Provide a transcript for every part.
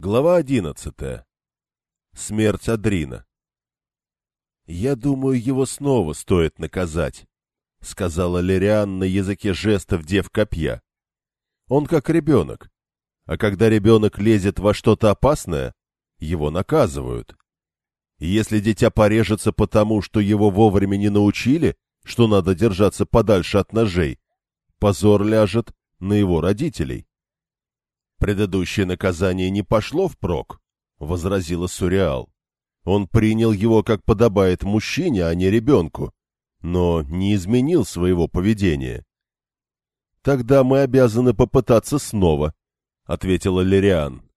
Глава одиннадцатая. Смерть Адрина. «Я думаю, его снова стоит наказать», — сказала Лириан на языке жестов дев копья. «Он как ребенок, а когда ребенок лезет во что-то опасное, его наказывают. Если дитя порежется потому, что его вовремя не научили, что надо держаться подальше от ножей, позор ляжет на его родителей». Предыдущее наказание не пошло впрок, — возразила Суриал. Он принял его, как подобает мужчине, а не ребенку, но не изменил своего поведения. — Тогда мы обязаны попытаться снова, — ответила Лириан.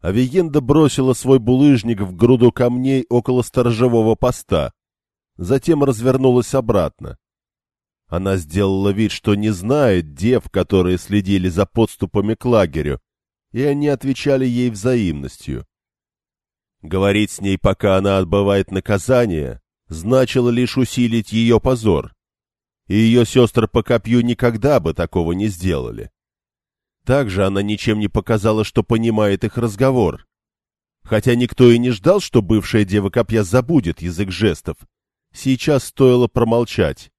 Авиенда бросила свой булыжник в груду камней около сторожевого поста, затем развернулась обратно. Она сделала вид, что не знает дев, которые следили за подступами к лагерю, и они отвечали ей взаимностью. Говорить с ней, пока она отбывает наказание, значило лишь усилить ее позор, и ее сестры по копью никогда бы такого не сделали. Также она ничем не показала, что понимает их разговор. Хотя никто и не ждал, что бывшая дева копья забудет язык жестов, сейчас стоило промолчать.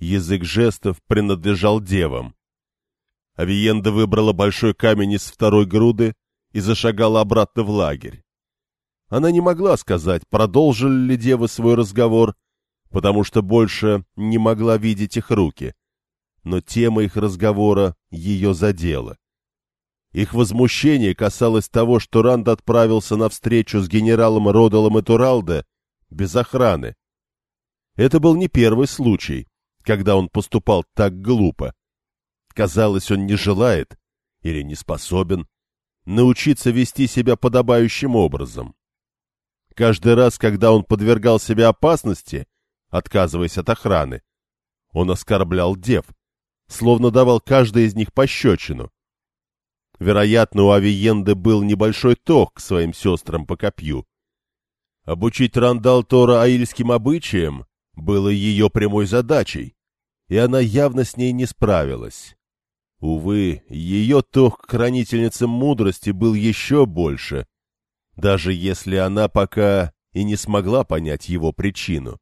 Язык жестов принадлежал девам. Авиенда выбрала большой камень из второй груды и зашагала обратно в лагерь. Она не могла сказать, продолжили ли девы свой разговор, потому что больше не могла видеть их руки. Но тема их разговора ее задела. Их возмущение касалось того, что Ранд отправился на встречу с генералом Родалом и Туралде без охраны. Это был не первый случай, когда он поступал так глупо. Казалось, он не желает или не способен научиться вести себя подобающим образом. Каждый раз, когда он подвергал себя опасности, отказываясь от охраны, он оскорблял дев, словно давал каждой из них пощечину. Вероятно, у Авиенды был небольшой ток к своим сестрам по копью. Обучить Рандал Тора аильским обычаям было ее прямой задачей, и она явно с ней не справилась. Увы, ее ток к хранительницам мудрости был еще больше, даже если она пока и не смогла понять его причину.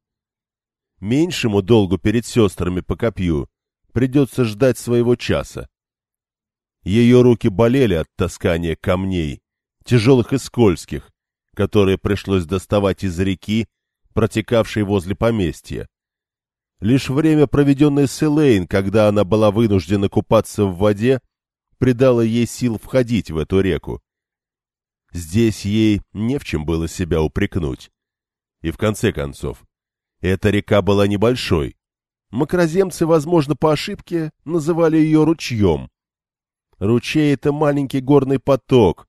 Меньшему долгу перед сестрами по копью придется ждать своего часа. Ее руки болели от таскания камней, тяжелых и скользких, которые пришлось доставать из реки, протекавшей возле поместья. Лишь время, проведенное с Элейн, когда она была вынуждена купаться в воде, придало ей сил входить в эту реку. Здесь ей не в чем было себя упрекнуть. И в конце концов, эта река была небольшой. Макроземцы, возможно, по ошибке называли ее ручьем. Ручей — это маленький горный поток,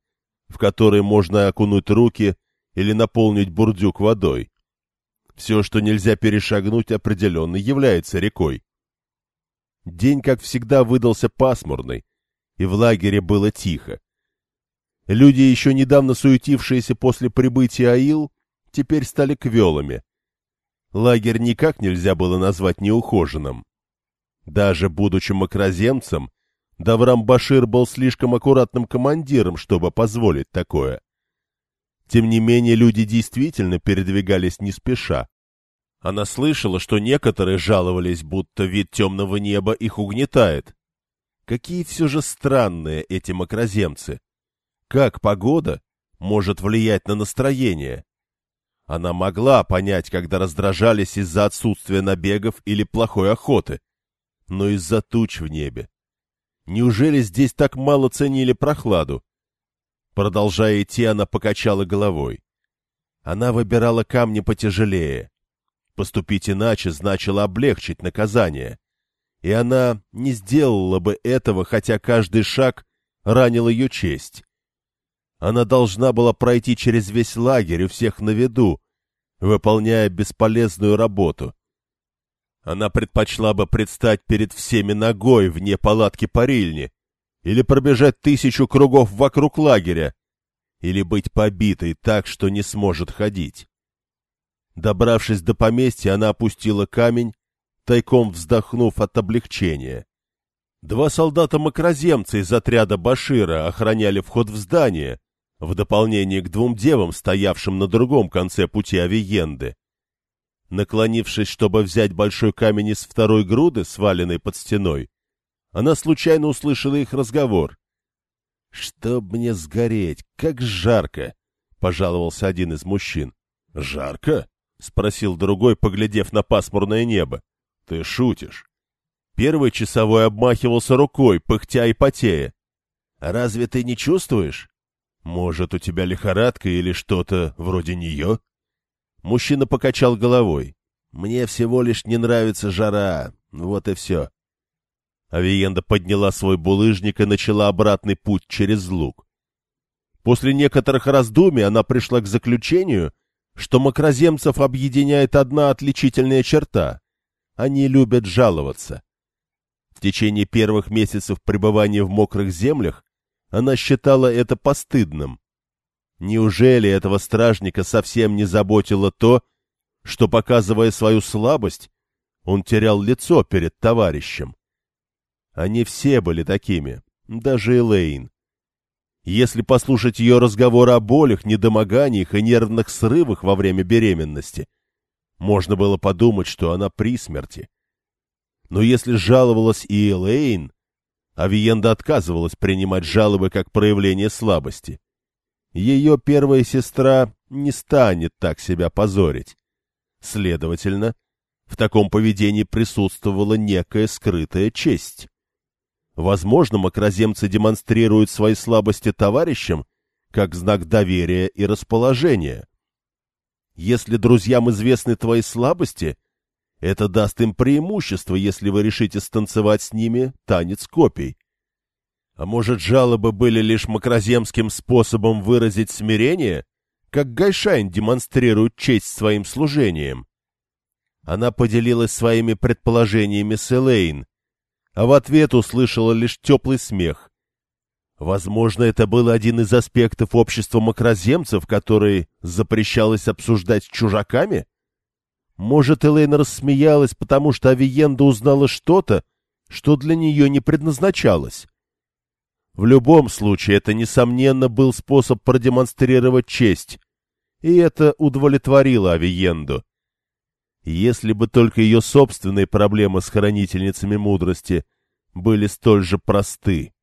в который можно окунуть руки или наполнить бурдюк водой. Все, что нельзя перешагнуть, определенно является рекой. День, как всегда, выдался пасмурный, и в лагере было тихо. Люди, еще недавно суетившиеся после прибытия Аил, теперь стали квелами. Лагерь никак нельзя было назвать неухоженным. Даже будучи макроземцем, Даврам Башир был слишком аккуратным командиром, чтобы позволить такое. Тем не менее, люди действительно передвигались не спеша. Она слышала, что некоторые жаловались, будто вид темного неба их угнетает. Какие все же странные эти макроземцы. Как погода может влиять на настроение? Она могла понять, когда раздражались из-за отсутствия набегов или плохой охоты. Но из-за туч в небе. Неужели здесь так мало ценили прохладу? Продолжая идти, она покачала головой. Она выбирала камни потяжелее. Поступить иначе значило облегчить наказание. И она не сделала бы этого, хотя каждый шаг ранил ее честь. Она должна была пройти через весь лагерь у всех на виду, выполняя бесполезную работу. Она предпочла бы предстать перед всеми ногой вне палатки парильни, или пробежать тысячу кругов вокруг лагеря, или быть побитой так, что не сможет ходить. Добравшись до поместья, она опустила камень, тайком вздохнув от облегчения. Два солдата-макроземца из отряда Башира охраняли вход в здание, в дополнение к двум девам, стоявшим на другом конце пути Авиенды. Наклонившись, чтобы взять большой камень из второй груды, сваленной под стеной, она случайно услышала их разговор. — Чтоб мне сгореть, как жарко! — пожаловался один из мужчин. — Жарко? — спросил другой, поглядев на пасмурное небо. — Ты шутишь. Первый часовой обмахивался рукой, пыхтя и потея. — Разве ты не чувствуешь? Может, у тебя лихорадка или что-то вроде нее? Мужчина покачал головой. — Мне всего лишь не нравится жара, вот и все. Авиенда подняла свой булыжник и начала обратный путь через луг. После некоторых раздумий она пришла к заключению, что макроземцев объединяет одна отличительная черта — они любят жаловаться. В течение первых месяцев пребывания в мокрых землях она считала это постыдным. Неужели этого стражника совсем не заботило то, что, показывая свою слабость, он терял лицо перед товарищем? Они все были такими, даже Элейн. Если послушать ее разговоры о болях, недомоганиях и нервных срывах во время беременности, можно было подумать, что она при смерти. Но если жаловалась и Элейн, Авиенда отказывалась принимать жалобы как проявление слабости. Ее первая сестра не станет так себя позорить. Следовательно, в таком поведении присутствовала некая скрытая честь. Возможно, макроземцы демонстрируют свои слабости товарищам как знак доверия и расположения. Если друзьям известны твои слабости, это даст им преимущество, если вы решите станцевать с ними танец копий. А может, жалобы были лишь макроземским способом выразить смирение, как Гайшайн демонстрирует честь своим служением? Она поделилась своими предположениями с Элейн, а в ответ услышала лишь теплый смех. Возможно, это был один из аспектов общества макроземцев, который запрещалось обсуждать с чужаками? Может, Элейн рассмеялась, потому что Авиенда узнала что-то, что для нее не предназначалось. В любом случае, это, несомненно, был способ продемонстрировать честь, и это удовлетворило Авиенду. Если бы только ее собственные проблемы с хранительницами мудрости были столь же просты.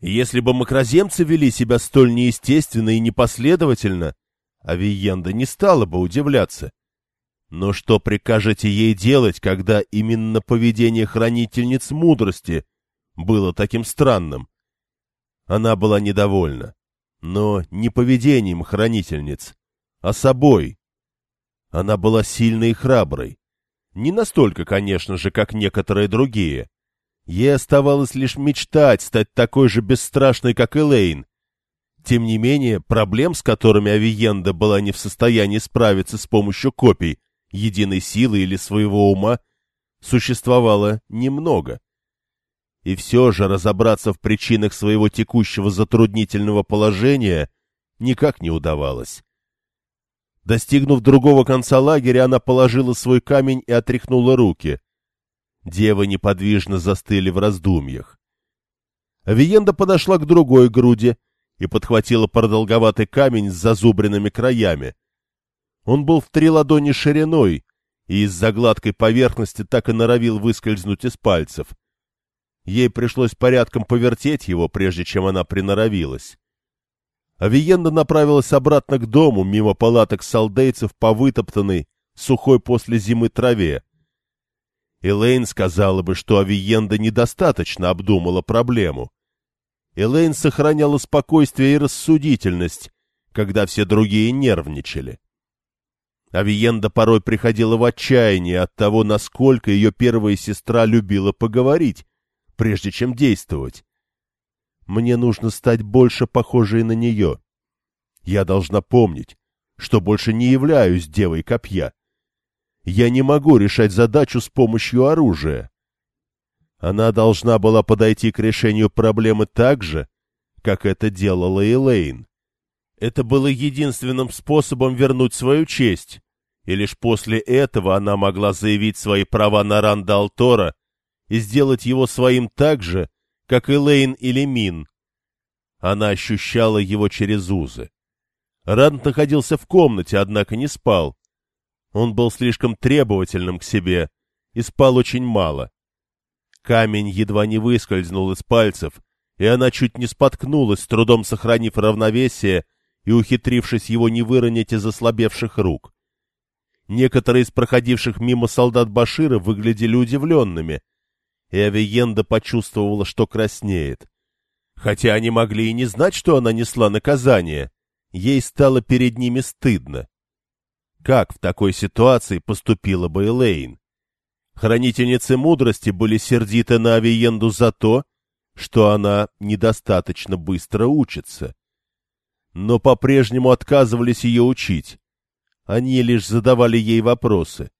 Если бы макроземцы вели себя столь неестественно и непоследовательно, Авиенда не стала бы удивляться. Но что прикажете ей делать, когда именно поведение хранительниц мудрости было таким странным? Она была недовольна, но не поведением хранительниц, а собой, она была сильной и храброй. Не настолько, конечно же, как некоторые другие. Ей оставалось лишь мечтать стать такой же бесстрашной, как Элейн. Тем не менее, проблем, с которыми Авиенда была не в состоянии справиться с помощью копий, единой силы или своего ума, существовало немного. И все же разобраться в причинах своего текущего затруднительного положения никак не удавалось. Достигнув другого конца лагеря, она положила свой камень и отряхнула руки. Девы неподвижно застыли в раздумьях. Авиенда подошла к другой груди и подхватила продолговатый камень с зазубренными краями. Он был в три ладони шириной, и из-за гладкой поверхности так и норовил выскользнуть из пальцев. Ей пришлось порядком повертеть его, прежде чем она приноровилась. Авиенда направилась обратно к дому, мимо палаток солдейцев по вытоптанной, сухой после зимы траве. Элейн сказала бы, что Авиенда недостаточно обдумала проблему. Элейн сохраняла спокойствие и рассудительность, когда все другие нервничали. Авиенда порой приходила в отчаяние от того, насколько ее первая сестра любила поговорить, прежде чем действовать. Мне нужно стать больше похожей на нее. Я должна помнить, что больше не являюсь девой копья. Я не могу решать задачу с помощью оружия. Она должна была подойти к решению проблемы так же, как это делала Элейн. Это было единственным способом вернуть свою честь, и лишь после этого она могла заявить свои права на Ранда Алтора и сделать его своим так же, как Элейн или Мин. Она ощущала его через узы. Рант находился в комнате, однако не спал. Он был слишком требовательным к себе и спал очень мало. Камень едва не выскользнул из пальцев, и она чуть не споткнулась, с трудом сохранив равновесие и ухитрившись его не выронить из ослабевших рук. Некоторые из проходивших мимо солдат Башира выглядели удивленными, и Авиенда почувствовала, что краснеет. Хотя они могли и не знать, что она несла наказание, ей стало перед ними стыдно. Как в такой ситуации поступила бы Элейн? Хранительницы мудрости были сердиты на Авиенду за то, что она недостаточно быстро учится. Но по-прежнему отказывались ее учить. Они лишь задавали ей вопросы.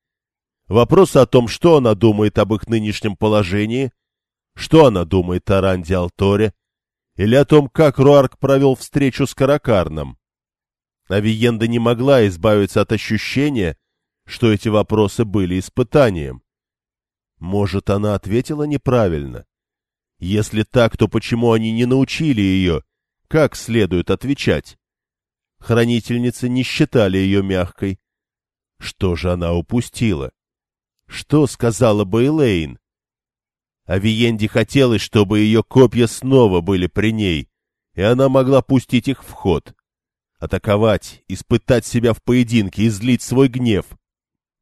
Вопросы о том, что она думает об их нынешнем положении, что она думает о Ранде Алторе, или о том, как Руарк провел встречу с Каракарном. Авиенда не могла избавиться от ощущения, что эти вопросы были испытанием. Может, она ответила неправильно? Если так, то почему они не научили ее, как следует отвечать? Хранительницы не считали ее мягкой. Что же она упустила? Что сказала бы Элейн? Авиенде хотелось, чтобы ее копья снова были при ней, и она могла пустить их в ход. Атаковать, испытать себя в поединке, излить свой гнев.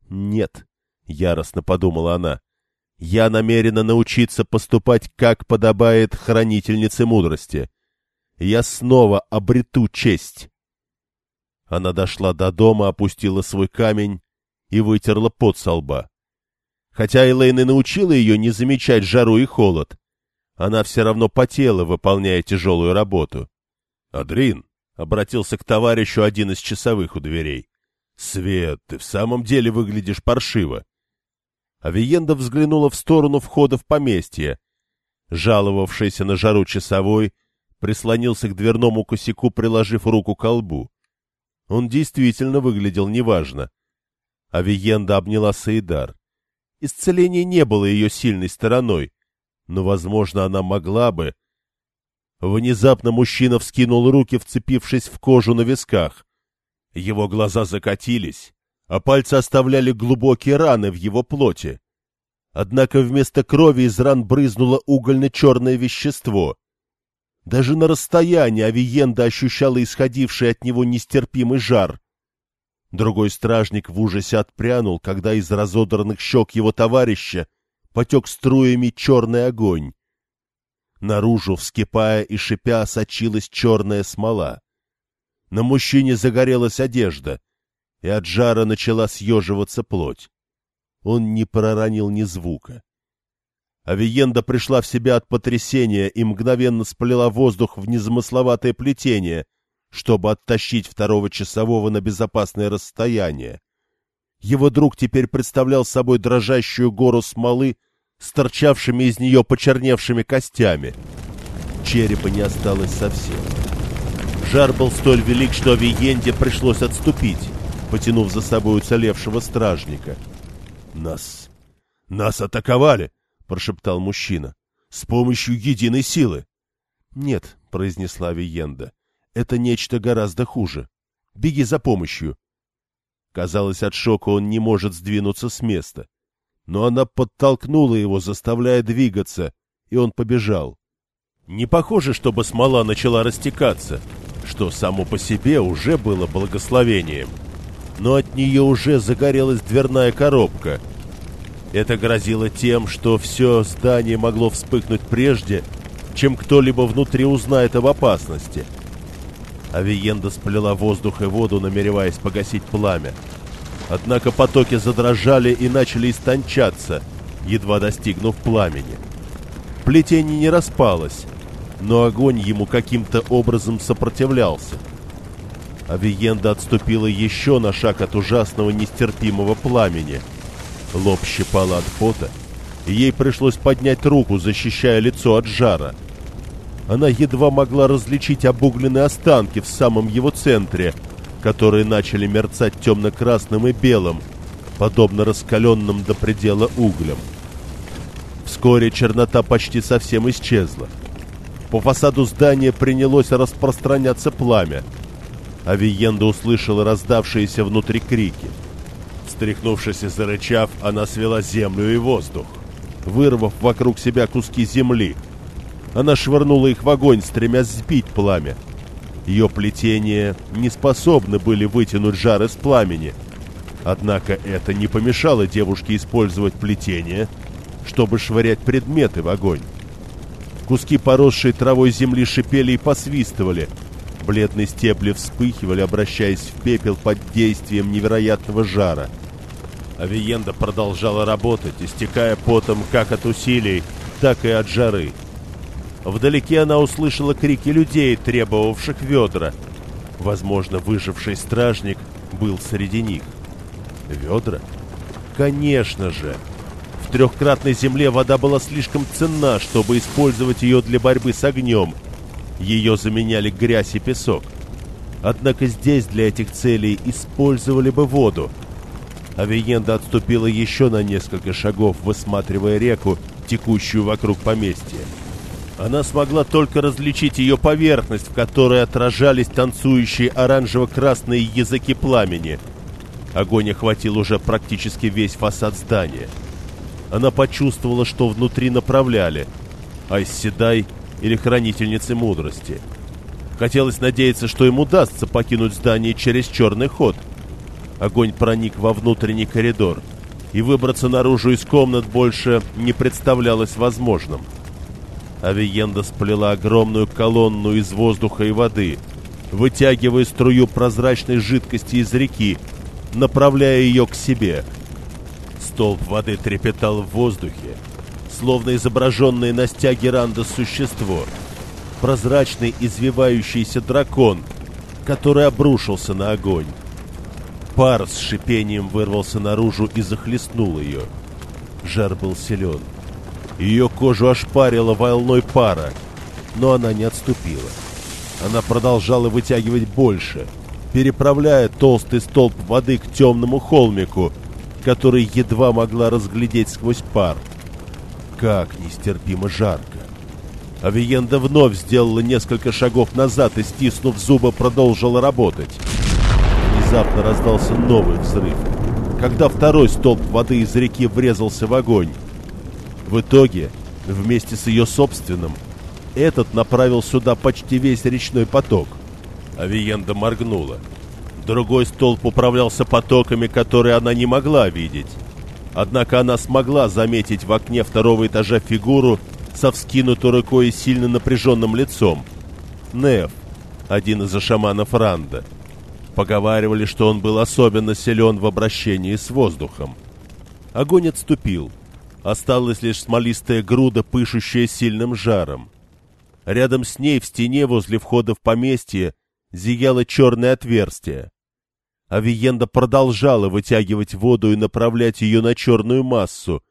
«Нет», — яростно подумала она, — «я намерена научиться поступать, как подобает хранительнице мудрости. Я снова обрету честь». Она дошла до дома, опустила свой камень и вытерла пот со лба. Хотя Элейн и научила ее не замечать жару и холод, она все равно потела, выполняя тяжелую работу. — Адрин, — обратился к товарищу один из часовых у дверей, — Свет, ты в самом деле выглядишь паршиво. Авиенда взглянула в сторону входа в поместье. Жаловавшийся на жару часовой прислонился к дверному косяку, приложив руку к колбу. Он действительно выглядел неважно. Авиенда обняла Саидар. Исцеление не было ее сильной стороной, но, возможно, она могла бы... Внезапно мужчина вскинул руки, вцепившись в кожу на висках. Его глаза закатились, а пальцы оставляли глубокие раны в его плоти. Однако вместо крови из ран брызнуло угольно-черное вещество. Даже на расстоянии Авиенда ощущала исходивший от него нестерпимый жар. Другой стражник в ужасе отпрянул, когда из разодранных щек его товарища потек струями черный огонь. Наружу, вскипая и шипя, сочилась черная смола. На мужчине загорелась одежда, и от жара начала съеживаться плоть. Он не проронил ни звука. Авиенда пришла в себя от потрясения и мгновенно сплела воздух в незамысловатое плетение — чтобы оттащить второго часового на безопасное расстояние. Его друг теперь представлял собой дрожащую гору смолы с торчавшими из нее почерневшими костями. Черепа не осталось совсем. Жар был столь велик, что Авиенде пришлось отступить, потянув за собой уцелевшего стражника. «Нас... нас атаковали!» — прошептал мужчина. «С помощью единой силы!» «Нет», — произнесла Авиенда, это нечто гораздо хуже. Беги за помощью. Казалось, от шока он не может сдвинуться с места. Но она подтолкнула его, заставляя двигаться, и он побежал. Не похоже, чтобы смола начала растекаться, что само по себе уже было благословением. Но от нее уже загорелась дверная коробка. Это грозило тем, что все здание могло вспыхнуть прежде, чем кто-либо внутри узнает об опасности — Авиенда сплела воздух и воду, намереваясь погасить пламя. Однако потоки задрожали и начали истончаться, едва достигнув пламени. Плетение не распалось, но огонь ему каким-то образом сопротивлялся. Авиенда отступила еще на шаг от ужасного нестерпимого пламени. Лоб щипала от пота, и ей пришлось поднять руку, защищая лицо от жара — она едва могла различить обугленные останки в самом его центре, которые начали мерцать темно-красным и белым, подобно раскаленным до предела углям. Вскоре чернота почти совсем исчезла. По фасаду здания принялось распространяться пламя. Авиенда услышала раздавшиеся внутри крики. Встряхнувшись и зарычав, она свела землю и воздух, вырвав вокруг себя куски земли. Она швырнула их в огонь, стремясь сбить пламя. Ее плетения не способны были вытянуть жар из пламени. Однако это не помешало девушке использовать плетение, чтобы швырять предметы в огонь. Куски поросшей травой земли шипели и посвистывали. Бледные стебли вспыхивали, обращаясь в пепел под действием невероятного жара. Авиенда продолжала работать, истекая потом как от усилий, так и от жары. Вдалеке она услышала крики людей, требовавших ведра. Возможно, выживший стражник был среди них. Ведра? Конечно же! В трехкратной земле вода была слишком ценна, чтобы использовать ее для борьбы с огнем. Ее заменяли грязь и песок. Однако здесь для этих целей использовали бы воду. Авиенда отступила еще на несколько шагов, высматривая реку, текущую вокруг поместья. Она смогла только различить ее поверхность, в которой отражались танцующие оранжево-красные языки пламени. Огонь охватил уже практически весь фасад здания. Она почувствовала, что внутри направляли Айсседай или Хранительницы Мудрости. Хотелось надеяться, что им удастся покинуть здание через черный ход. Огонь проник во внутренний коридор, и выбраться наружу из комнат больше не представлялось возможным. — Авиенда сплела огромную колонну из воздуха и воды, вытягивая струю прозрачной жидкости из реки, направляя ее к себе. Столб воды трепетал в воздухе, словно изображенное на стяге ранда существо. Прозрачный извивающийся дракон, который обрушился на огонь. Пар с шипением вырвался наружу и захлестнул ее. Жар был силен. — ее кожу ошпарило волной пара, но она не отступила. Она продолжала вытягивать больше, переправляя толстый столб воды к темному холмику, который едва могла разглядеть сквозь пар. Как нестерпимо жарко! Авиенда вновь сделала несколько шагов назад и, стиснув зубы, продолжила работать. Внезапно раздался новый взрыв, когда второй столб воды из реки врезался в огонь. В итоге, вместе с ее собственным, этот направил сюда почти весь речной поток. Авиенда моргнула. Другой столб управлялся потоками, которые она не могла видеть. Однако она смогла заметить в окне второго этажа фигуру со вскинутой рукой и сильно напряженным лицом. Неф, один из шаманов Ранда. Поговаривали, что он был особенно силен в обращении с воздухом. Огонь отступил. Осталась лишь смолистая груда, пышущая сильным жаром. Рядом с ней в стене возле входа в поместье зияло черное отверстие. Авиенда продолжала вытягивать воду и направлять ее на черную массу,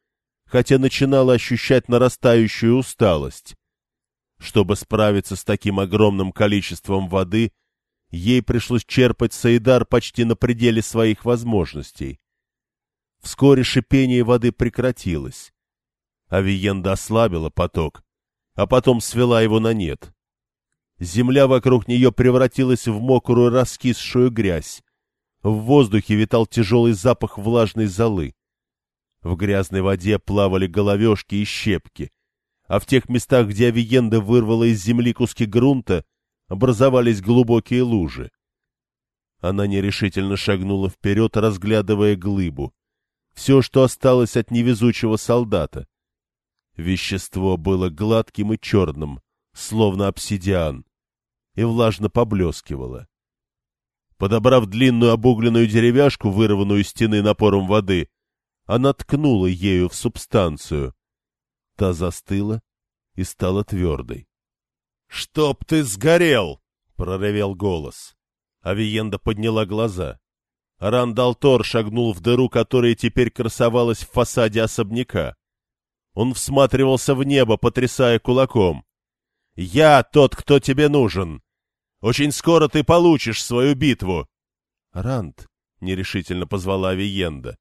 хотя начинала ощущать нарастающую усталость. Чтобы справиться с таким огромным количеством воды, ей пришлось черпать Саидар почти на пределе своих возможностей. Вскоре шипение воды прекратилось. Авиенда ослабила поток, а потом свела его на нет. Земля вокруг нее превратилась в мокрую раскисшую грязь. В воздухе витал тяжелый запах влажной золы. В грязной воде плавали головешки и щепки, а в тех местах, где Авиенда вырвала из земли куски грунта, образовались глубокие лужи. Она нерешительно шагнула вперед, разглядывая глыбу все, что осталось от невезучего солдата. Вещество было гладким и черным, словно обсидиан, и влажно поблескивало. Подобрав длинную обугленную деревяшку, вырванную из стены напором воды, она ткнула ею в субстанцию. Та застыла и стала твердой. — Чтоб ты сгорел! — проревел голос. Авиенда подняла глаза. Рандалтор шагнул в дыру, которая теперь красовалась в фасаде особняка. Он всматривался в небо, потрясая кулаком. «Я тот, кто тебе нужен. Очень скоро ты получишь свою битву». «Ранд», — нерешительно позвала Авиенда.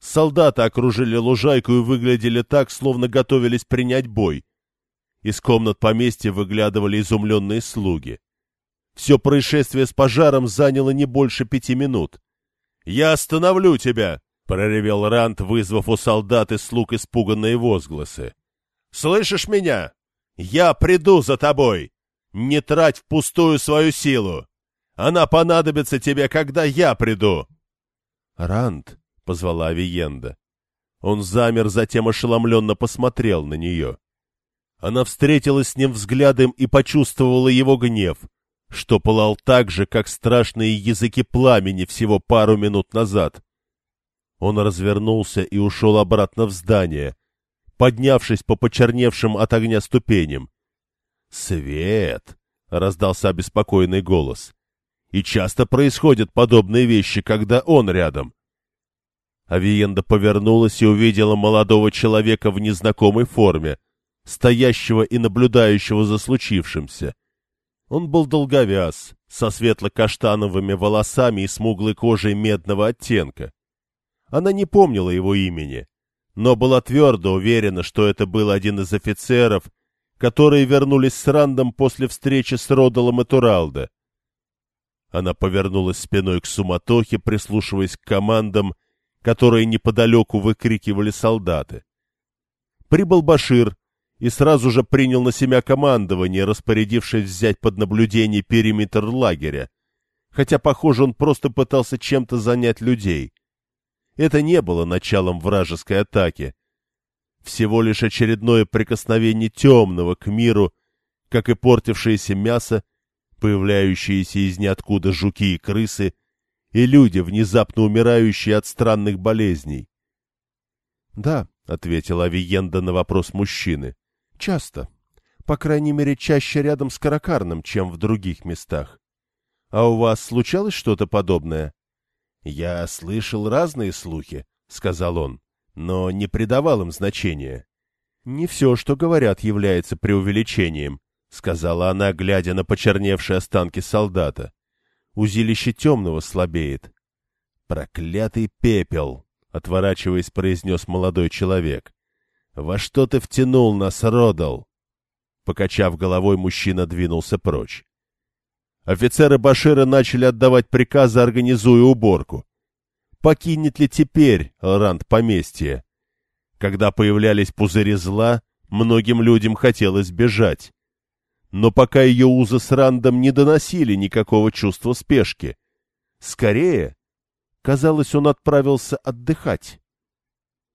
Солдаты окружили лужайку и выглядели так, словно готовились принять бой. Из комнат поместья выглядывали изумленные слуги. Все происшествие с пожаром заняло не больше пяти минут. «Я остановлю тебя!» — проревел Рант, вызвав у солдат и слуг испуганные возгласы. «Слышишь меня? Я приду за тобой! Не трать впустую свою силу! Она понадобится тебе, когда я приду!» «Рант!» — позвала Авиенда. Он замер, затем ошеломленно посмотрел на нее. Она встретилась с ним взглядом и почувствовала его гнев, что пылал так же, как страшные языки пламени всего пару минут назад. Он развернулся и ушел обратно в здание, поднявшись по почерневшим от огня ступеням. «Свет!» — раздался обеспокоенный голос. «И часто происходят подобные вещи, когда он рядом». Авиенда повернулась и увидела молодого человека в незнакомой форме, стоящего и наблюдающего за случившимся. Он был долговяз, со светло-каштановыми волосами и смуглой кожей медного оттенка. Она не помнила его имени, но была твердо уверена, что это был один из офицеров, которые вернулись с Рандом после встречи с Родолом и Туралдо. Она повернулась спиной к суматохе, прислушиваясь к командам, которые неподалеку выкрикивали солдаты. Прибыл Башир, и сразу же принял на себя командование, распорядившись взять под наблюдение периметр лагеря, хотя, похоже, он просто пытался чем-то занять людей. Это не было началом вражеской атаки. Всего лишь очередное прикосновение темного к миру, как и портившееся мясо, появляющиеся из ниоткуда жуки и крысы, и люди, внезапно умирающие от странных болезней. — Да, — ответила Авиенда на вопрос мужчины. Часто. По крайней мере, чаще рядом с Каракарном, чем в других местах. А у вас случалось что-то подобное? Я слышал разные слухи, сказал он, но не придавал им значения. Не все, что говорят, является преувеличением, сказала она, глядя на почерневшие останки солдата. Узилище темного слабеет. Проклятый пепел, отворачиваясь, произнес молодой человек. «Во что ты втянул нас, Родал?» Покачав головой, мужчина двинулся прочь. Офицеры Башира начали отдавать приказы, организуя уборку. Покинет ли теперь Ранд поместье? Когда появлялись пузыри зла, многим людям хотелось бежать. Но пока ее узы с Рандом не доносили никакого чувства спешки. Скорее, казалось, он отправился отдыхать.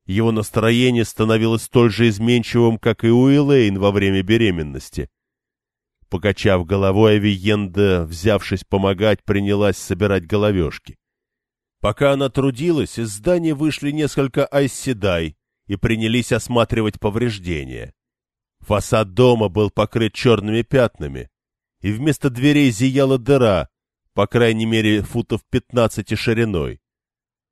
Его настроение становилось столь же изменчивым, как и у Элейн во время беременности. Покачав головой, Авиенда, взявшись помогать, принялась собирать головешки. Пока она трудилась, из здания вышли несколько айсседай и принялись осматривать повреждения. Фасад дома был покрыт черными пятнами, и вместо дверей зияла дыра, по крайней мере, футов пятнадцати шириной.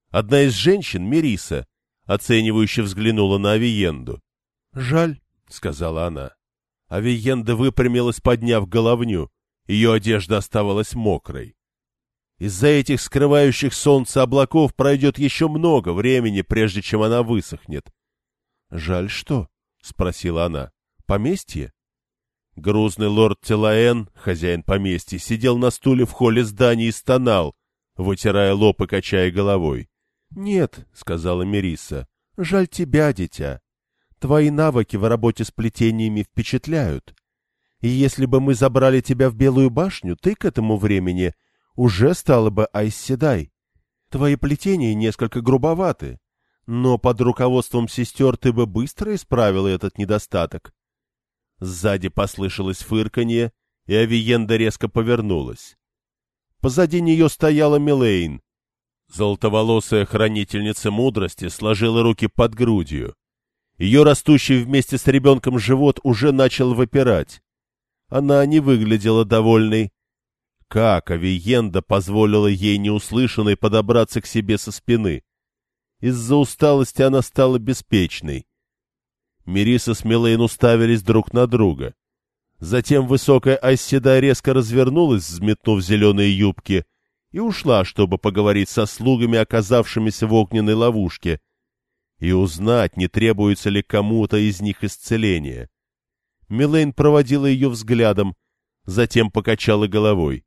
Одна из женщин, Мериса, оценивающе взглянула на Авиенду. — Жаль, — сказала она. Авиенда выпрямилась, подняв головню. Ее одежда оставалась мокрой. Из-за этих скрывающих солнце облаков пройдет еще много времени, прежде чем она высохнет. — Жаль что? — спросила она. — Поместье? Грузный лорд Телаэн, хозяин поместья, сидел на стуле в холле здания и стонал, вытирая лоб и качая головой. — Нет, — сказала Мериса, — жаль тебя, дитя. Твои навыки в работе с плетениями впечатляют. И если бы мы забрали тебя в Белую башню, ты к этому времени уже стала бы Айсседай. Твои плетения несколько грубоваты, но под руководством сестер ты бы быстро исправила этот недостаток. Сзади послышалось фырканье, и Авиенда резко повернулась. Позади нее стояла Милейн, Золотоволосая хранительница мудрости сложила руки под грудью. Ее растущий вместе с ребенком живот уже начал выпирать. Она не выглядела довольной. Как Авиенда позволила ей неуслышанной подобраться к себе со спины? Из-за усталости она стала беспечной. Мириса с Милейн уставились друг на друга. Затем высокая Айседа резко развернулась, взметнув зеленые юбки — и ушла, чтобы поговорить со слугами, оказавшимися в огненной ловушке, и узнать, не требуется ли кому-то из них исцеления. Милейн проводила ее взглядом, затем покачала головой.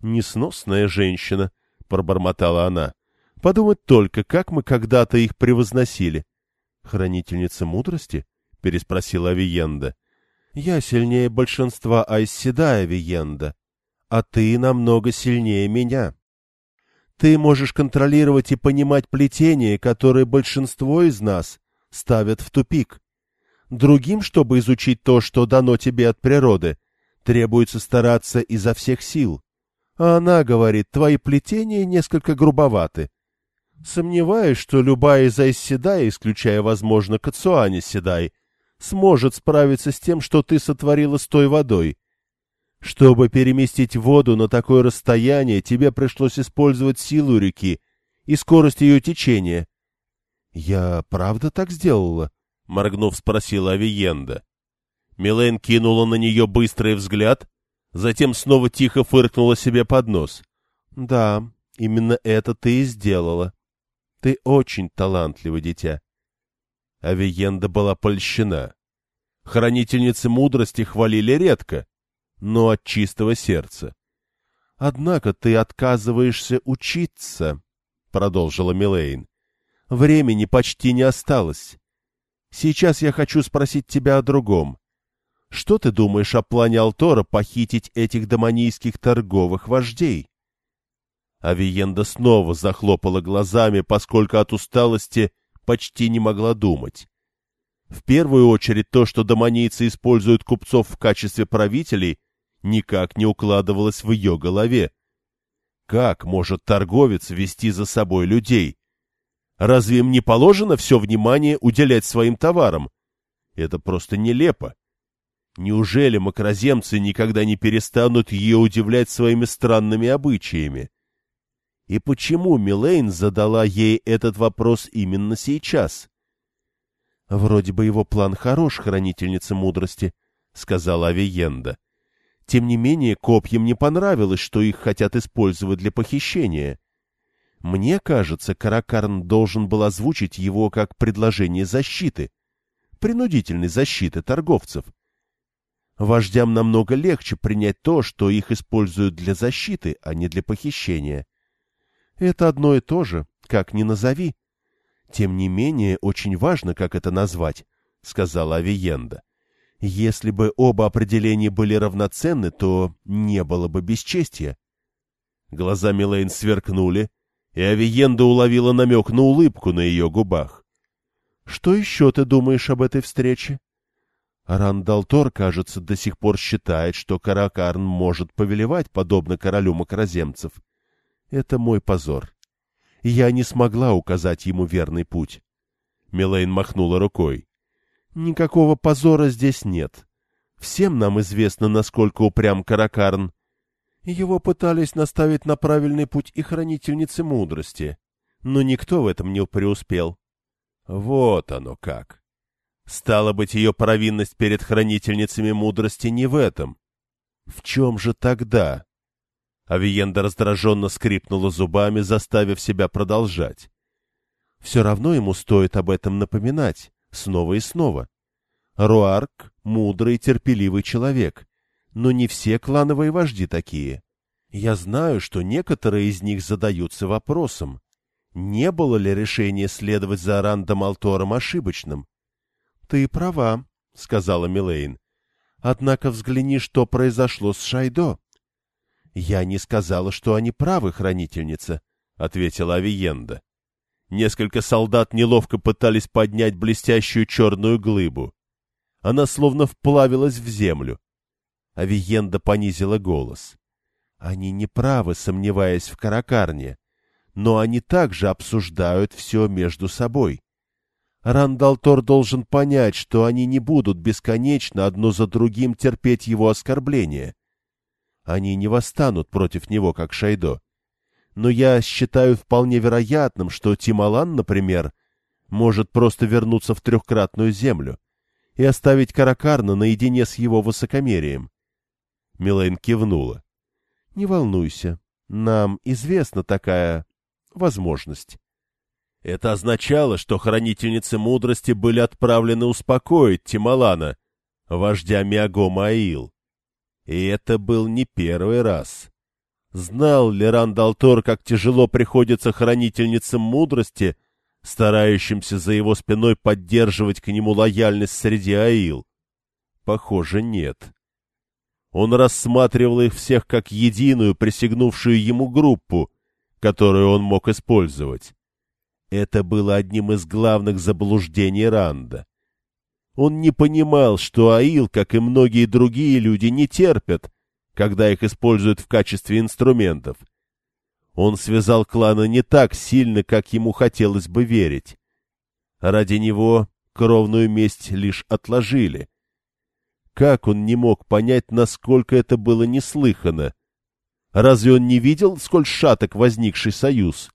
«Несносная женщина», — пробормотала она. «Подумать только, как мы когда-то их превозносили». «Хранительница мудрости?» — переспросила Авиенда. «Я сильнее большинства Айсседа, Авиенда, а ты намного сильнее меня. Ты можешь контролировать и понимать плетение, которое большинство из нас ставят в тупик. Другим, чтобы изучить то, что дано тебе от природы, требуется стараться изо всех сил. А она говорит, твои плетения несколько грубоваты. Сомневаюсь, что любая из Айсседай, исключая, возможно, Кацуани Седай, сможет справиться с тем, что ты сотворила с той водой. Чтобы переместить воду на такое расстояние, тебе пришлось использовать силу реки и скорость ее течения. — Я правда так сделала? — моргнув, спросила Авиенда. Милен кинула на нее быстрый взгляд, затем снова тихо фыркнула себе под нос. — Да, именно это ты и сделала. Ты очень талантливый дитя. Авиенда была польщена. Хранительницы мудрости хвалили редко, но от чистого сердца. — Однако ты отказываешься учиться, — продолжила Милейн. — Времени почти не осталось. Сейчас я хочу спросить тебя о другом. Что ты думаешь о плане Алтора похитить этих демонийских торговых вождей? Авиенда снова захлопала глазами, поскольку от усталости почти не могла думать. В первую очередь то, что домонийцы используют купцов в качестве правителей, никак не укладывалось в ее голове. Как может торговец вести за собой людей? Разве им не положено все внимание уделять своим товарам? Это просто нелепо. Неужели макроземцы никогда не перестанут ее удивлять своими странными обычаями? И почему Милейн задала ей этот вопрос именно сейчас? — Вроде бы его план хорош, хранительница мудрости, — сказала Авиенда. Тем не менее, копьям не понравилось, что их хотят использовать для похищения. Мне кажется, Каракарн должен был озвучить его как предложение защиты, принудительной защиты торговцев. Вождям намного легче принять то, что их используют для защиты, а не для похищения. Это одно и то же, как ни назови. Тем не менее, очень важно, как это назвать, — сказала Авиенда. Если бы оба определения были равноценны, то не было бы бесчестия. Глаза Милейн сверкнули, и Авиенда уловила намек на улыбку на ее губах. — Что еще ты думаешь об этой встрече? Рандалтор, кажется, до сих пор считает, что Каракарн может повелевать, подобно королю макроземцев. Это мой позор. Я не смогла указать ему верный путь. Милейн махнула рукой. Никакого позора здесь нет. Всем нам известно, насколько упрям Каракарн. Его пытались наставить на правильный путь и хранительницы мудрости, но никто в этом не преуспел. Вот оно как. Стало быть, ее провинность перед хранительницами мудрости не в этом. В чем же тогда? Авиенда раздраженно скрипнула зубами, заставив себя продолжать. Все равно ему стоит об этом напоминать, снова и снова. Руарк — мудрый, терпеливый человек, но не все клановые вожди такие. Я знаю, что некоторые из них задаются вопросом, не было ли решение следовать за Рандом Алтором ошибочным. — Ты права, — сказала Милейн. — Однако взгляни, что произошло с Шайдо. — Я не сказала, что они правы, хранительница, — ответила Авиенда. Несколько солдат неловко пытались поднять блестящую черную глыбу. Она словно вплавилась в землю. Авиенда понизила голос. Они не правы, сомневаясь в Каракарне, но они также обсуждают все между собой. Рандалтор должен понять, что они не будут бесконечно одно за другим терпеть его оскорбления. Они не восстанут против него, как Шайдо. Но я считаю вполне вероятным, что Тималан, например, может просто вернуться в трехкратную землю и оставить Каракарна наедине с его высокомерием. Милейн кивнула. — Не волнуйся, нам известна такая возможность. Это означало, что хранительницы мудрости были отправлены успокоить Тималана, вождя Миагома Аил. И это был не первый раз. Знал ли Рандалтор, как тяжело приходится хранительницам мудрости, старающимся за его спиной поддерживать к нему лояльность среди Аил? Похоже, нет. Он рассматривал их всех как единую, присягнувшую ему группу, которую он мог использовать. Это было одним из главных заблуждений Ранда. Он не понимал, что Аил, как и многие другие люди, не терпят, когда их используют в качестве инструментов. Он связал кланы не так сильно, как ему хотелось бы верить. Ради него кровную месть лишь отложили. Как он не мог понять, насколько это было неслыханно? Разве он не видел, сколь шаток возникший союз?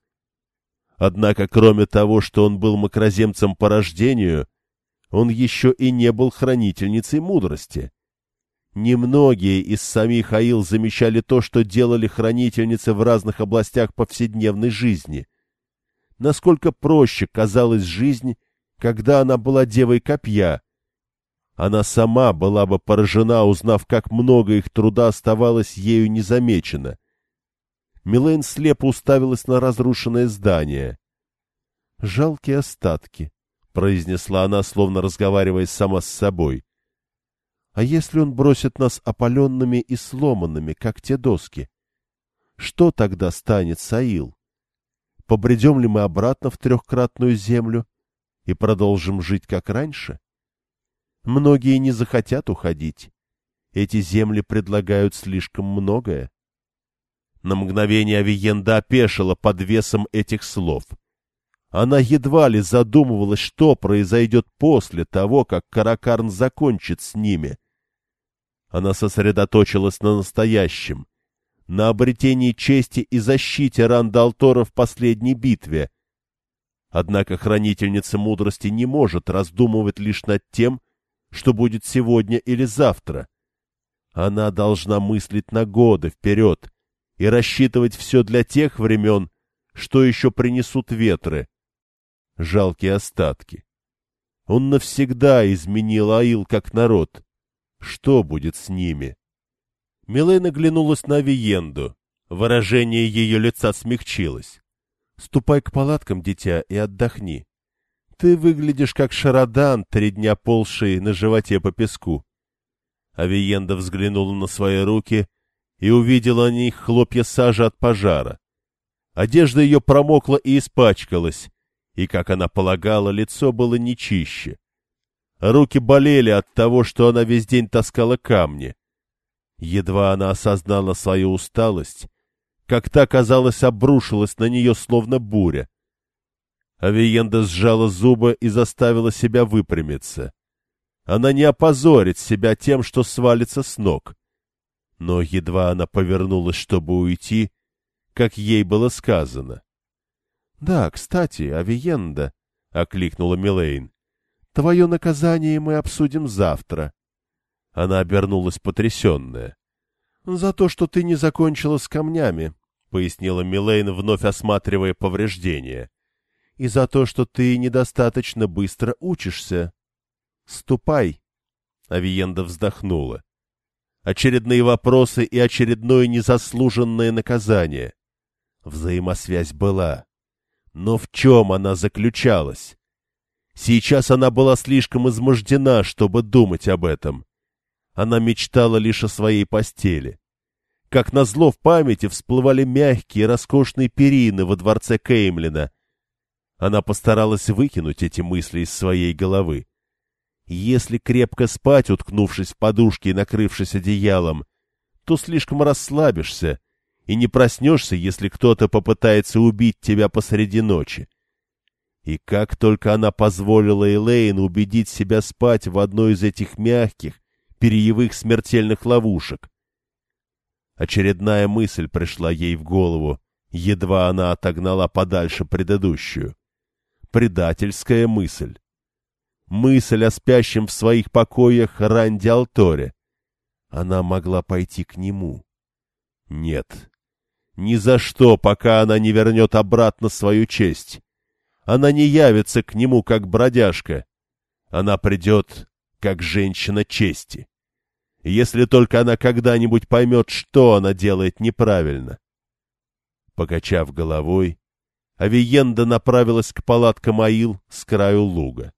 Однако, кроме того, что он был макроземцем по рождению, он еще и не был хранительницей мудрости. Немногие из самих Аил замечали то, что делали хранительницы в разных областях повседневной жизни. Насколько проще казалась жизнь, когда она была девой копья. Она сама была бы поражена, узнав, как много их труда оставалось ею незамечено. Милейн слепо уставилась на разрушенное здание. «Жалкие остатки», — произнесла она, словно разговаривая сама с собой. «А если он бросит нас опаленными и сломанными, как те доски? Что тогда станет Саил? Побредем ли мы обратно в трехкратную землю и продолжим жить, как раньше? Многие не захотят уходить. Эти земли предлагают слишком многое. На мгновение Авиенда опешила под весом этих слов. Она едва ли задумывалась, что произойдет после того, как Каракарн закончит с ними. Она сосредоточилась на настоящем, на обретении чести и защите Рандалтора в последней битве. Однако хранительница мудрости не может раздумывать лишь над тем, что будет сегодня или завтра. Она должна мыслить на годы вперед, и рассчитывать все для тех времен, что еще принесут ветры. Жалкие остатки. Он навсегда изменил Аил как народ. Что будет с ними? Милена глянулась на Виенду. Выражение ее лица смягчилось. — Ступай к палаткам, дитя, и отдохни. Ты выглядишь как шарадан, три дня полший на животе по песку. Авиенда взглянула на свои руки и увидела на них хлопья сажи от пожара. Одежда ее промокла и испачкалась, и, как она полагала, лицо было нечище. Руки болели от того, что она весь день таскала камни. Едва она осознала свою усталость, как та, казалось, обрушилась на нее словно буря. Авиенда сжала зубы и заставила себя выпрямиться. Она не опозорит себя тем, что свалится с ног но едва она повернулась, чтобы уйти, как ей было сказано. — Да, кстати, Авиенда, — окликнула Милейн, — твое наказание мы обсудим завтра. Она обернулась потрясенная. — За то, что ты не закончила с камнями, — пояснила Милейн, вновь осматривая повреждения. — И за то, что ты недостаточно быстро учишься. — Ступай. Авиенда вздохнула очередные вопросы и очередное незаслуженное наказание. Взаимосвязь была. Но в чем она заключалась? Сейчас она была слишком измождена, чтобы думать об этом. Она мечтала лишь о своей постели. Как назло в памяти всплывали мягкие, роскошные перины во дворце Кеймлина. Она постаралась выкинуть эти мысли из своей головы. Если крепко спать, уткнувшись в подушки и накрывшись одеялом, то слишком расслабишься и не проснешься, если кто-то попытается убить тебя посреди ночи. И как только она позволила Элейн убедить себя спать в одной из этих мягких, перьевых смертельных ловушек. Очередная мысль пришла ей в голову, едва она отогнала подальше предыдущую. Предательская мысль мысль о спящем в своих покоях Ранди Алторе. Она могла пойти к нему. Нет, ни за что, пока она не вернет обратно свою честь. Она не явится к нему, как бродяжка. Она придет, как женщина чести. Если только она когда-нибудь поймет, что она делает неправильно. Покачав головой, Авиенда направилась к палаткам Аил с краю луга.